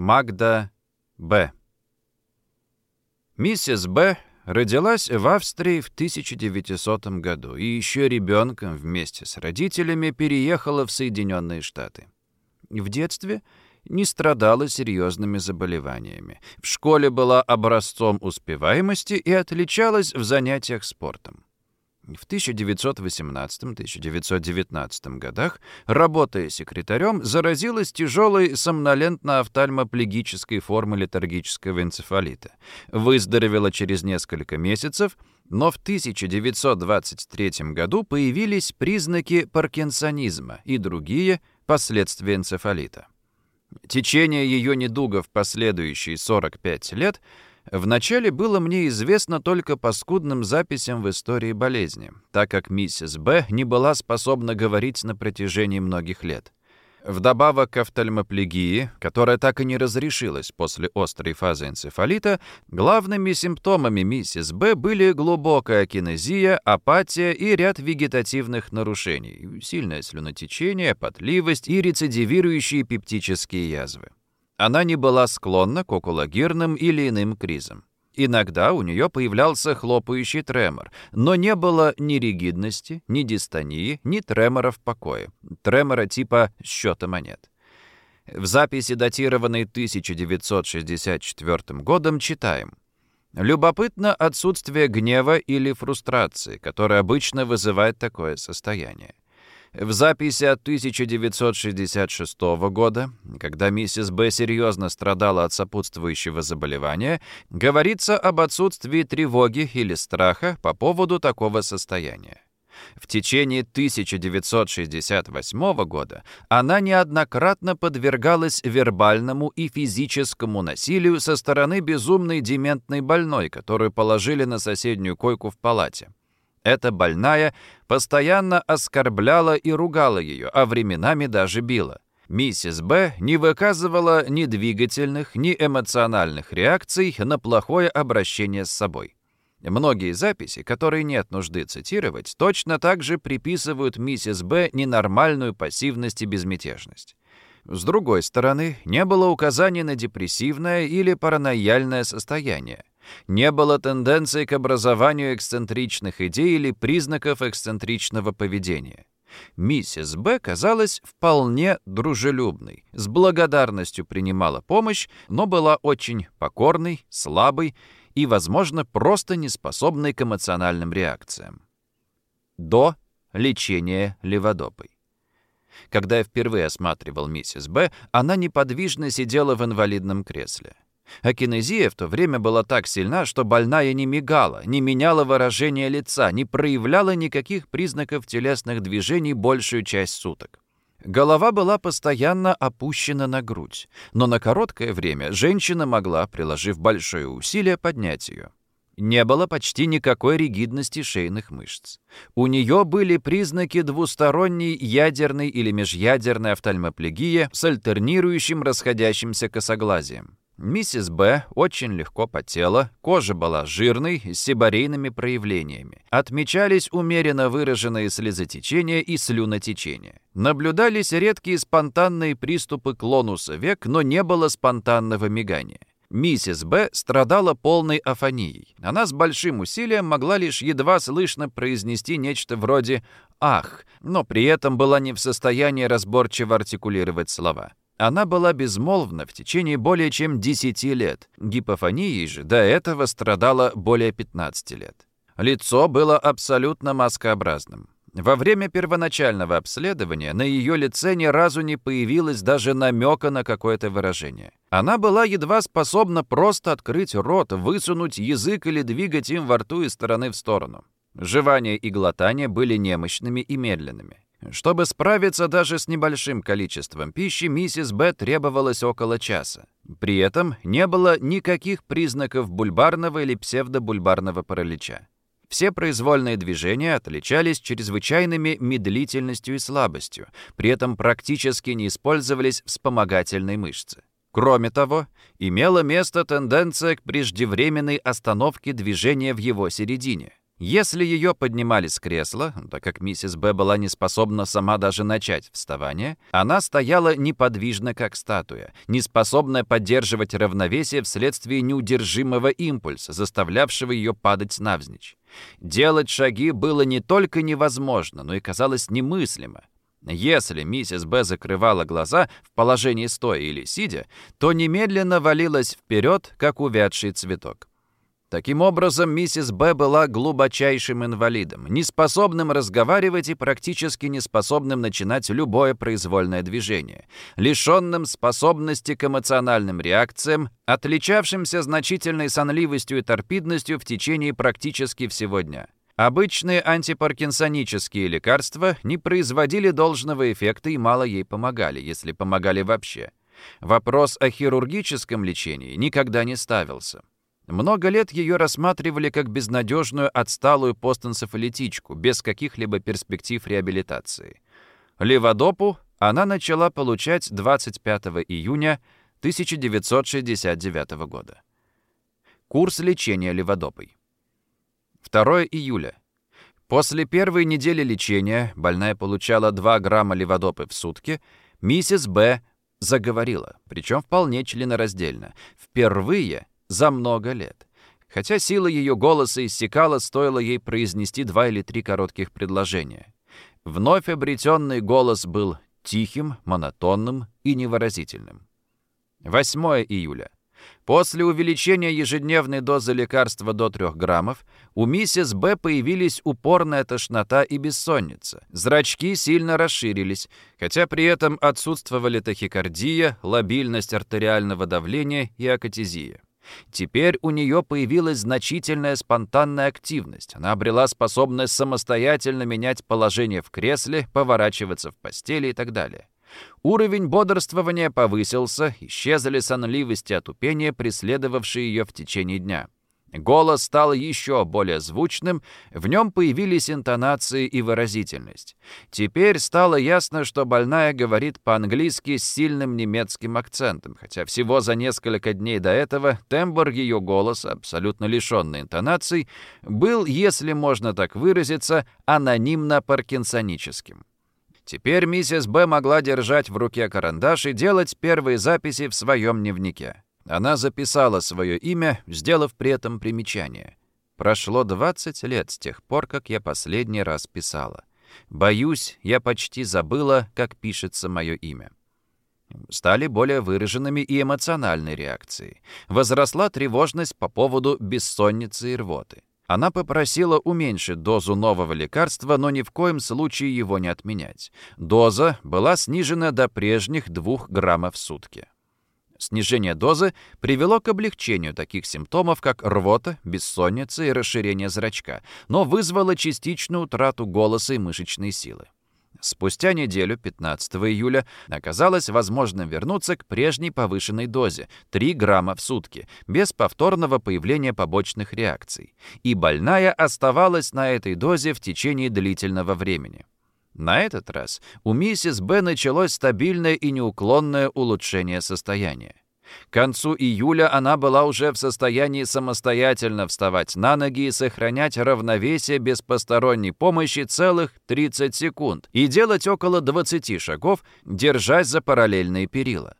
Магда Б. Миссис Б. родилась в Австрии в 1900 году и еще ребенком вместе с родителями переехала в Соединенные Штаты. В детстве не страдала серьезными заболеваниями. В школе была образцом успеваемости и отличалась в занятиях спортом. В 1918-1919 годах, работая секретарем, заразилась тяжелой сомнолентно-офтальмоплегической формой летаргического энцефалита. Выздоровела через несколько месяцев, но в 1923 году появились признаки паркинсонизма и другие последствия энцефалита. Течение ее недуга в последующие 45 лет – Вначале было мне известно только по скудным записям в истории болезни, так как миссис Б. не была способна говорить на протяжении многих лет. Вдобавок к офтальмоплегии, которая так и не разрешилась после острой фазы энцефалита, главными симптомами миссис Б были глубокая кинезия, апатия и ряд вегетативных нарушений, сильное слюнотечение, потливость и рецидивирующие пептические язвы. Она не была склонна к окулагирным или иным кризам. Иногда у нее появлялся хлопающий тремор, но не было ни ригидности, ни дистонии, ни тремора в покое, тремора типа счета монет. В записи, датированной 1964 годом, читаем. Любопытно отсутствие гнева или фрустрации, которое обычно вызывает такое состояние. В записи от 1966 года, когда миссис Б. серьезно страдала от сопутствующего заболевания, говорится об отсутствии тревоги или страха по поводу такого состояния. В течение 1968 года она неоднократно подвергалась вербальному и физическому насилию со стороны безумной дементной больной, которую положили на соседнюю койку в палате. Эта больная постоянно оскорбляла и ругала ее, а временами даже била. Миссис Б. не выказывала ни двигательных, ни эмоциональных реакций на плохое обращение с собой. Многие записи, которые нет нужды цитировать, точно так же приписывают миссис Б. ненормальную пассивность и безмятежность. С другой стороны, не было указаний на депрессивное или паранояльное состояние. Не было тенденции к образованию эксцентричных идей или признаков эксцентричного поведения. Миссис Б казалась вполне дружелюбной, с благодарностью принимала помощь, но была очень покорной, слабой и, возможно, просто неспособной к эмоциональным реакциям. До лечения леводопой. Когда я впервые осматривал миссис Б, она неподвижно сидела в инвалидном кресле. А кинезия в то время была так сильна, что больная не мигала, не меняла выражение лица, не проявляла никаких признаков телесных движений большую часть суток. Голова была постоянно опущена на грудь, но на короткое время женщина могла, приложив большое усилие, поднять ее. Не было почти никакой ригидности шейных мышц. У нее были признаки двусторонней ядерной или межядерной офтальмоплегии с альтернирующим расходящимся косоглазием. Миссис Б. очень легко потела, кожа была жирной, с сибарейными проявлениями. Отмечались умеренно выраженные слезотечения и слюнотечения. Наблюдались редкие спонтанные приступы клонуса век, но не было спонтанного мигания. Миссис Б. страдала полной афонией. Она с большим усилием могла лишь едва слышно произнести нечто вроде «ах», но при этом была не в состоянии разборчиво артикулировать слова. Она была безмолвна в течение более чем 10 лет. Гипофонией же до этого страдала более 15 лет. Лицо было абсолютно маскообразным. Во время первоначального обследования на ее лице ни разу не появилось даже намека на какое-то выражение. Она была едва способна просто открыть рот, высунуть язык или двигать им во рту из стороны в сторону. Жевание и глотание были немощными и медленными. Чтобы справиться даже с небольшим количеством пищи, миссис Б требовалось около часа. При этом не было никаких признаков бульбарного или псевдобульбарного паралича. Все произвольные движения отличались чрезвычайными медлительностью и слабостью, при этом практически не использовались вспомогательные мышцы. Кроме того, имела место тенденция к преждевременной остановке движения в его середине. Если ее поднимали с кресла, так как миссис Б была не способна сама даже начать вставание, она стояла неподвижно, как статуя, не способная поддерживать равновесие вследствие неудержимого импульса, заставлявшего ее падать навзничь. Делать шаги было не только невозможно, но и казалось немыслимо. Если миссис Б закрывала глаза в положении стоя или сидя, то немедленно валилась вперед, как увядший цветок. Таким образом, миссис Б была глубочайшим инвалидом, неспособным разговаривать и практически неспособным начинать любое произвольное движение, лишенным способности к эмоциональным реакциям, отличавшимся значительной сонливостью и торпидностью в течение практически всего дня. Обычные антипаркинсонические лекарства не производили должного эффекта и мало ей помогали, если помогали вообще. Вопрос о хирургическом лечении никогда не ставился. Много лет ее рассматривали как безнадежную отсталую постэнцефалитичку, без каких-либо перспектив реабилитации. Леводопу она начала получать 25 июня 1969 года. Курс лечения леводопой. 2 июля. После первой недели лечения больная получала 2 грамма леводопы в сутки, миссис Б заговорила, причем вполне членораздельно. Впервые за много лет. Хотя сила ее голоса иссякала, стоило ей произнести два или три коротких предложения. Вновь обретенный голос был тихим, монотонным и невыразительным. 8 июля. После увеличения ежедневной дозы лекарства до 3 граммов у миссис Б появились упорная тошнота и бессонница. Зрачки сильно расширились, хотя при этом отсутствовали тахикардия, лобильность артериального давления и акатизия. Теперь у нее появилась значительная спонтанная активность. Она обрела способность самостоятельно менять положение в кресле, поворачиваться в постели и так далее. Уровень бодрствования повысился, исчезли сонливость и отупение, преследовавшие ее в течение дня. Голос стал еще более звучным, в нем появились интонации и выразительность. Теперь стало ясно, что больная говорит по-английски с сильным немецким акцентом, хотя всего за несколько дней до этого тембр ее голоса, абсолютно лишенный интонаций, был, если можно так выразиться, анонимно-паркинсоническим. Теперь миссис Б могла держать в руке карандаш и делать первые записи в своем дневнике. Она записала свое имя, сделав при этом примечание. Прошло 20 лет с тех пор, как я последний раз писала. Боюсь, я почти забыла, как пишется мое имя. Стали более выраженными и эмоциональные реакции. Возросла тревожность по поводу бессонницы и рвоты. Она попросила уменьшить дозу нового лекарства, но ни в коем случае его не отменять. Доза была снижена до прежних 2 граммов в сутки. Снижение дозы привело к облегчению таких симптомов, как рвота, бессонница и расширение зрачка, но вызвало частичную утрату голоса и мышечной силы. Спустя неделю, 15 июля, оказалось возможным вернуться к прежней повышенной дозе – 3 грамма в сутки, без повторного появления побочных реакций. И больная оставалась на этой дозе в течение длительного времени. На этот раз у миссис Б началось стабильное и неуклонное улучшение состояния. К концу июля она была уже в состоянии самостоятельно вставать на ноги и сохранять равновесие без посторонней помощи целых 30 секунд и делать около 20 шагов, держась за параллельные перила.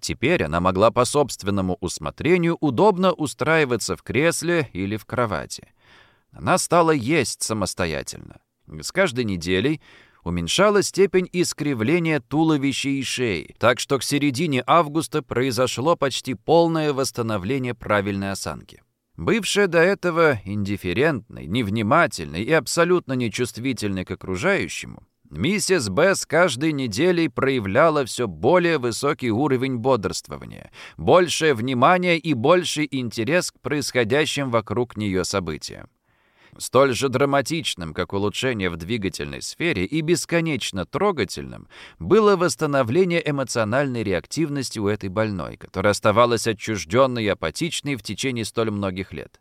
Теперь она могла по собственному усмотрению удобно устраиваться в кресле или в кровати. Она стала есть самостоятельно. С каждой неделей уменьшала степень искривления туловища и шеи, так что к середине августа произошло почти полное восстановление правильной осанки. Бывшая до этого индифферентной, невнимательной и абсолютно нечувствительной к окружающему, миссис Б с каждой неделей проявляла все более высокий уровень бодрствования, большее внимание и больший интерес к происходящим вокруг нее событиям. Столь же драматичным, как улучшение в двигательной сфере, и бесконечно трогательным было восстановление эмоциональной реактивности у этой больной, которая оставалась отчужденной и апатичной в течение столь многих лет.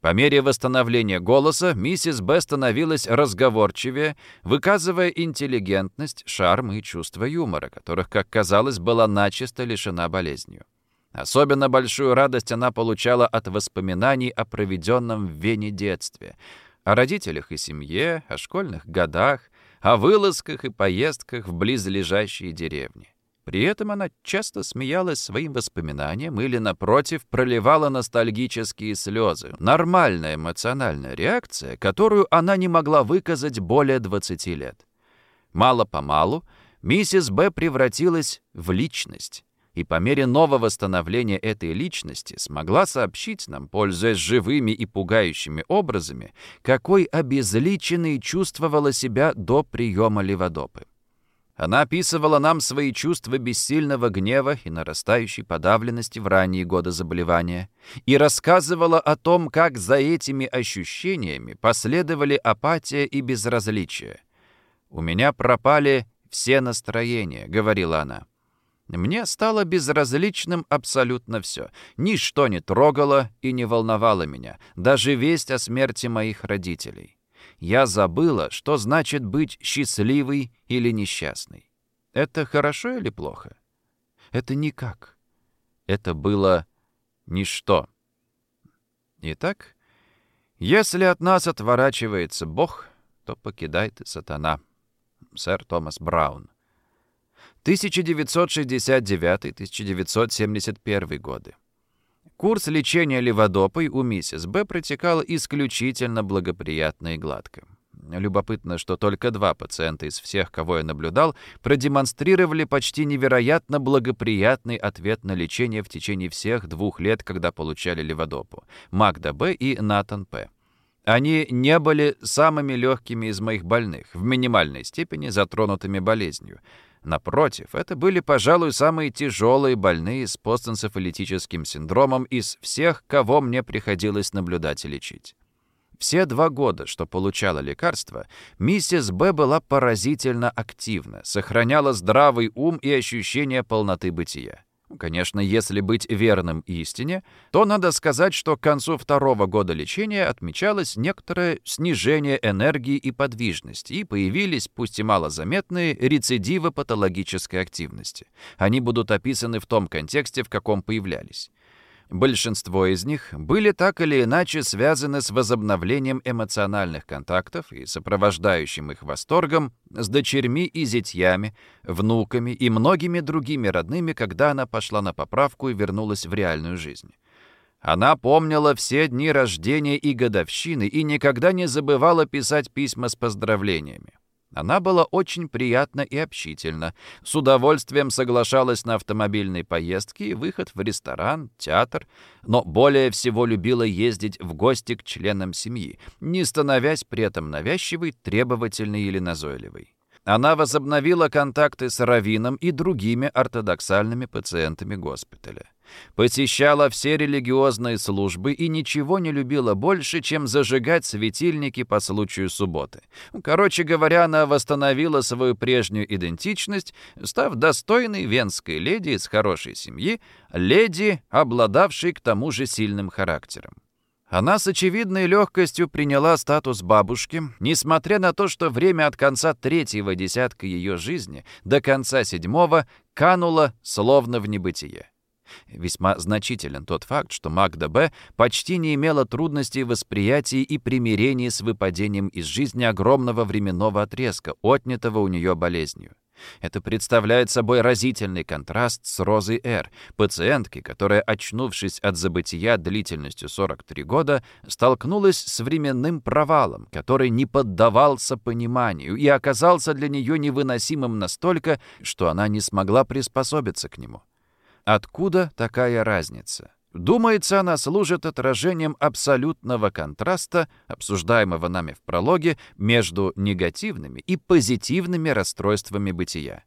По мере восстановления голоса миссис Б становилась разговорчивее, выказывая интеллигентность, шарм и чувство юмора, которых, как казалось, была начисто лишена болезнью. Особенно большую радость она получала от воспоминаний о проведенном в Вене детстве. О родителях и семье, о школьных годах, о вылазках и поездках в близлежащие деревни. При этом она часто смеялась своим воспоминаниям или, напротив, проливала ностальгические слезы. Нормальная эмоциональная реакция, которую она не могла выказать более 20 лет. Мало-помалу миссис Б превратилась в личность, и по мере нового становления этой личности смогла сообщить нам, пользуясь живыми и пугающими образами, какой обезличенной чувствовала себя до приема леводопы. Она описывала нам свои чувства бессильного гнева и нарастающей подавленности в ранние годы заболевания и рассказывала о том, как за этими ощущениями последовали апатия и безразличие. «У меня пропали все настроения», — говорила она. Мне стало безразличным абсолютно все. Ничто не трогало и не волновало меня, даже весть о смерти моих родителей я забыла, что значит быть счастливой или несчастной. Это хорошо или плохо? Это никак. Это было ничто. Итак, если от нас отворачивается Бог, то покидает и сатана. Сэр Томас Браун. 1969-1971 годы. Курс лечения леводопой у миссис Б протекал исключительно благоприятно и гладко. Любопытно, что только два пациента из всех, кого я наблюдал, продемонстрировали почти невероятно благоприятный ответ на лечение в течение всех двух лет, когда получали леводопу. Магда Б. и Натан П. Они не были самыми легкими из моих больных, в минимальной степени затронутыми болезнью. Напротив, это были, пожалуй, самые тяжелые больные с постэнцефалитическим синдромом из всех, кого мне приходилось наблюдать и лечить. Все два года, что получала лекарства, миссис Б была поразительно активна, сохраняла здравый ум и ощущение полноты бытия. Конечно, если быть верным истине, то надо сказать, что к концу второго года лечения отмечалось некоторое снижение энергии и подвижности, и появились, пусть и малозаметные, рецидивы патологической активности. Они будут описаны в том контексте, в каком появлялись. Большинство из них были так или иначе связаны с возобновлением эмоциональных контактов и сопровождающим их восторгом с дочерьми и зятьями, внуками и многими другими родными, когда она пошла на поправку и вернулась в реальную жизнь. Она помнила все дни рождения и годовщины и никогда не забывала писать письма с поздравлениями. Она была очень приятна и общительна, с удовольствием соглашалась на автомобильные поездки и выход в ресторан, театр, но более всего любила ездить в гости к членам семьи, не становясь при этом навязчивой, требовательной или назойливой. Она возобновила контакты с Равином и другими ортодоксальными пациентами госпиталя. Посещала все религиозные службы и ничего не любила больше, чем зажигать светильники по случаю субботы. Короче говоря, она восстановила свою прежнюю идентичность, став достойной венской леди из хорошей семьи, леди, обладавшей к тому же сильным характером. Она с очевидной легкостью приняла статус бабушки, несмотря на то, что время от конца третьего десятка ее жизни до конца седьмого кануло словно в небытие. Весьма значителен тот факт, что Магда Б. почти не имела трудностей в восприятии и примирении с выпадением из жизни огромного временного отрезка, отнятого у нее болезнью. Это представляет собой разительный контраст с Розой Р., пациенткой, которая, очнувшись от забытия длительностью 43 года, столкнулась с временным провалом, который не поддавался пониманию и оказался для нее невыносимым настолько, что она не смогла приспособиться к нему. Откуда такая разница? Думается, она служит отражением абсолютного контраста, обсуждаемого нами в прологе, между негативными и позитивными расстройствами бытия.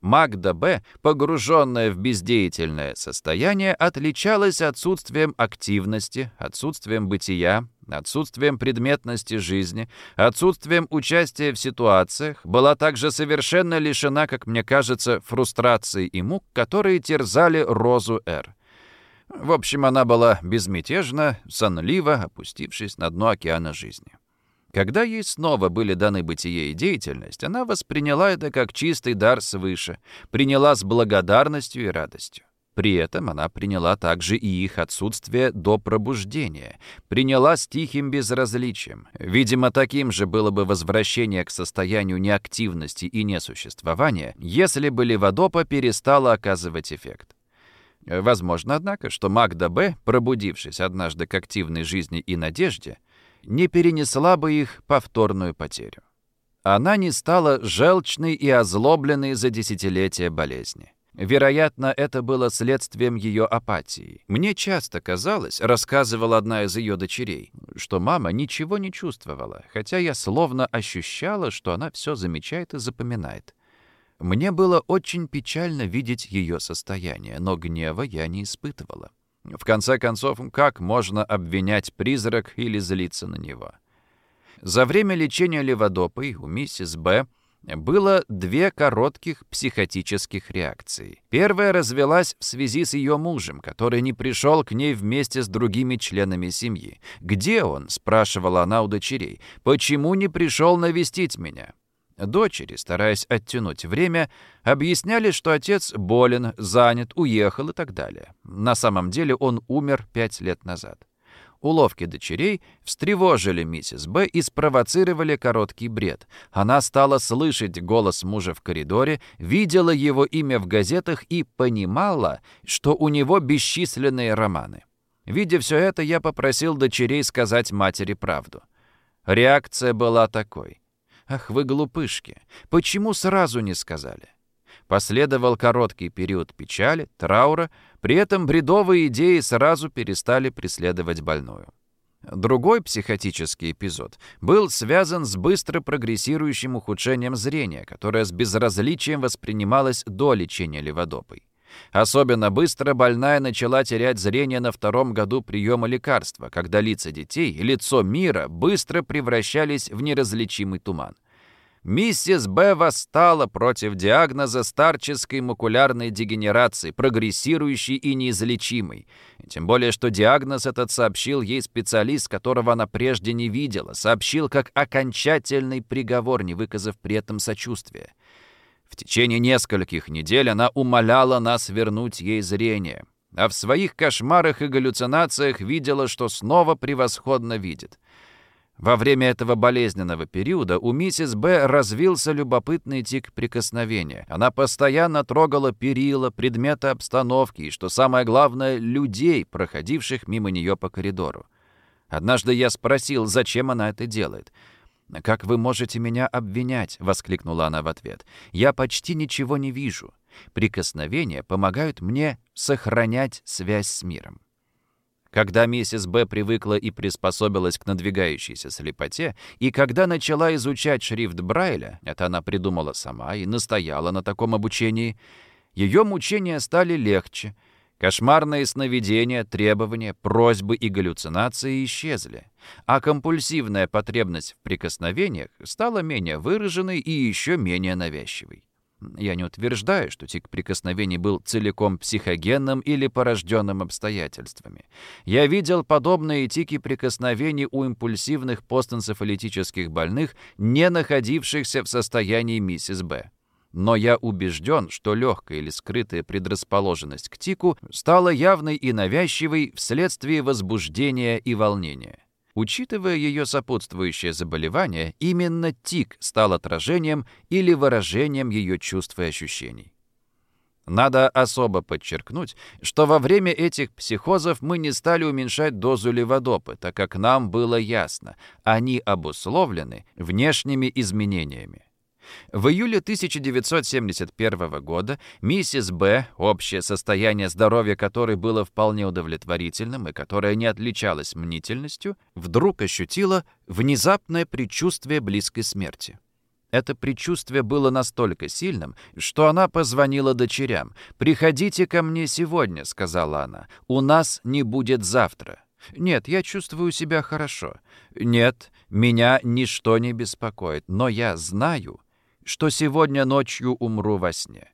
Магда Б., погруженная в бездеятельное состояние, отличалась отсутствием активности, отсутствием бытия, отсутствием предметности жизни, отсутствием участия в ситуациях, была также совершенно лишена, как мне кажется, фрустрации и мук, которые терзали Розу Р. В общем, она была безмятежна, сонлива, опустившись на дно океана жизни. Когда ей снова были даны бытие и деятельность, она восприняла это как чистый дар свыше, приняла с благодарностью и радостью. При этом она приняла также и их отсутствие до пробуждения, приняла с тихим безразличием. Видимо, таким же было бы возвращение к состоянию неактивности и несуществования, если бы Леводопа перестала оказывать эффект. Возможно, однако, что Магда Б., пробудившись однажды к активной жизни и надежде, не перенесла бы их повторную потерю. Она не стала желчной и озлобленной за десятилетия болезни. Вероятно, это было следствием ее апатии. Мне часто казалось, рассказывала одна из ее дочерей, что мама ничего не чувствовала, хотя я словно ощущала, что она все замечает и запоминает. Мне было очень печально видеть ее состояние, но гнева я не испытывала. В конце концов, как можно обвинять призрак или злиться на него? За время лечения леводопой у миссис Б было две коротких психотических реакции. Первая развелась в связи с ее мужем, который не пришел к ней вместе с другими членами семьи. «Где он?» — спрашивала она у дочерей. «Почему не пришел навестить меня?» Дочери, стараясь оттянуть время, объясняли, что отец болен, занят, уехал и так далее. На самом деле он умер пять лет назад. Уловки дочерей встревожили миссис Б и спровоцировали короткий бред. Она стала слышать голос мужа в коридоре, видела его имя в газетах и понимала, что у него бесчисленные романы. Видя все это, я попросил дочерей сказать матери правду. Реакция была такой. «Ах вы глупышки! Почему сразу не сказали?» Последовал короткий период печали, траура, при этом бредовые идеи сразу перестали преследовать больную. Другой психотический эпизод был связан с быстро прогрессирующим ухудшением зрения, которое с безразличием воспринималось до лечения леводопой. Особенно быстро больная начала терять зрение на втором году приема лекарства, когда лица детей и лицо мира быстро превращались в неразличимый туман. Миссис Б. восстала против диагноза старческой макулярной дегенерации, прогрессирующей и неизлечимой. Тем более, что диагноз этот сообщил ей специалист, которого она прежде не видела, сообщил как окончательный приговор, не выказав при этом сочувствия. В течение нескольких недель она умоляла нас вернуть ей зрение, а в своих кошмарах и галлюцинациях видела, что снова превосходно видит. Во время этого болезненного периода у миссис Б. развился любопытный тик прикосновения. Она постоянно трогала перила, предметы обстановки и, что самое главное, людей, проходивших мимо нее по коридору. Однажды я спросил, зачем она это делает. «Как вы можете меня обвинять?» — воскликнула она в ответ. «Я почти ничего не вижу. Прикосновения помогают мне сохранять связь с миром». Когда миссис Б. привыкла и приспособилась к надвигающейся слепоте, и когда начала изучать шрифт Брайля, это она придумала сама и настояла на таком обучении, ее мучения стали легче. Кошмарные сновидения, требования, просьбы и галлюцинации исчезли, а компульсивная потребность в прикосновениях стала менее выраженной и еще менее навязчивой. Я не утверждаю, что тик прикосновений был целиком психогенным или порожденным обстоятельствами. Я видел подобные тики прикосновений у импульсивных постэнцефалитических больных, не находившихся в состоянии миссис Б. Но я убежден, что легкая или скрытая предрасположенность к тику стала явной и навязчивой вследствие возбуждения и волнения. Учитывая ее сопутствующее заболевание, именно тик стал отражением или выражением ее чувств и ощущений. Надо особо подчеркнуть, что во время этих психозов мы не стали уменьшать дозу леводопы, так как нам было ясно, они обусловлены внешними изменениями. В июле 1971 года миссис Б, общее состояние здоровья которой было вполне удовлетворительным и которое не отличалось мнительностью, вдруг ощутила внезапное предчувствие близкой смерти. Это предчувствие было настолько сильным, что она позвонила дочерям. «Приходите ко мне сегодня», — сказала она. «У нас не будет завтра». «Нет, я чувствую себя хорошо». «Нет, меня ничто не беспокоит, но я знаю, что сегодня ночью умру во сне.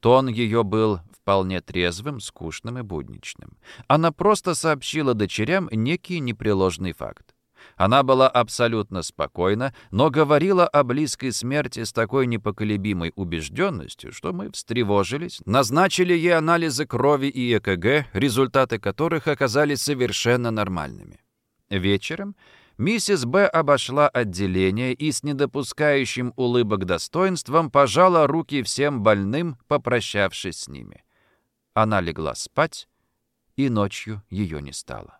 Тон ее был вполне трезвым, скучным и будничным. Она просто сообщила дочерям некий непреложный факт. Она была абсолютно спокойна, но говорила о близкой смерти с такой непоколебимой убежденностью, что мы встревожились, назначили ей анализы крови и ЭКГ, результаты которых оказались совершенно нормальными. Вечером миссис Б. обошла отделение и с недопускающим улыбок достоинством пожала руки всем больным, попрощавшись с ними. Она легла спать, и ночью ее не стало.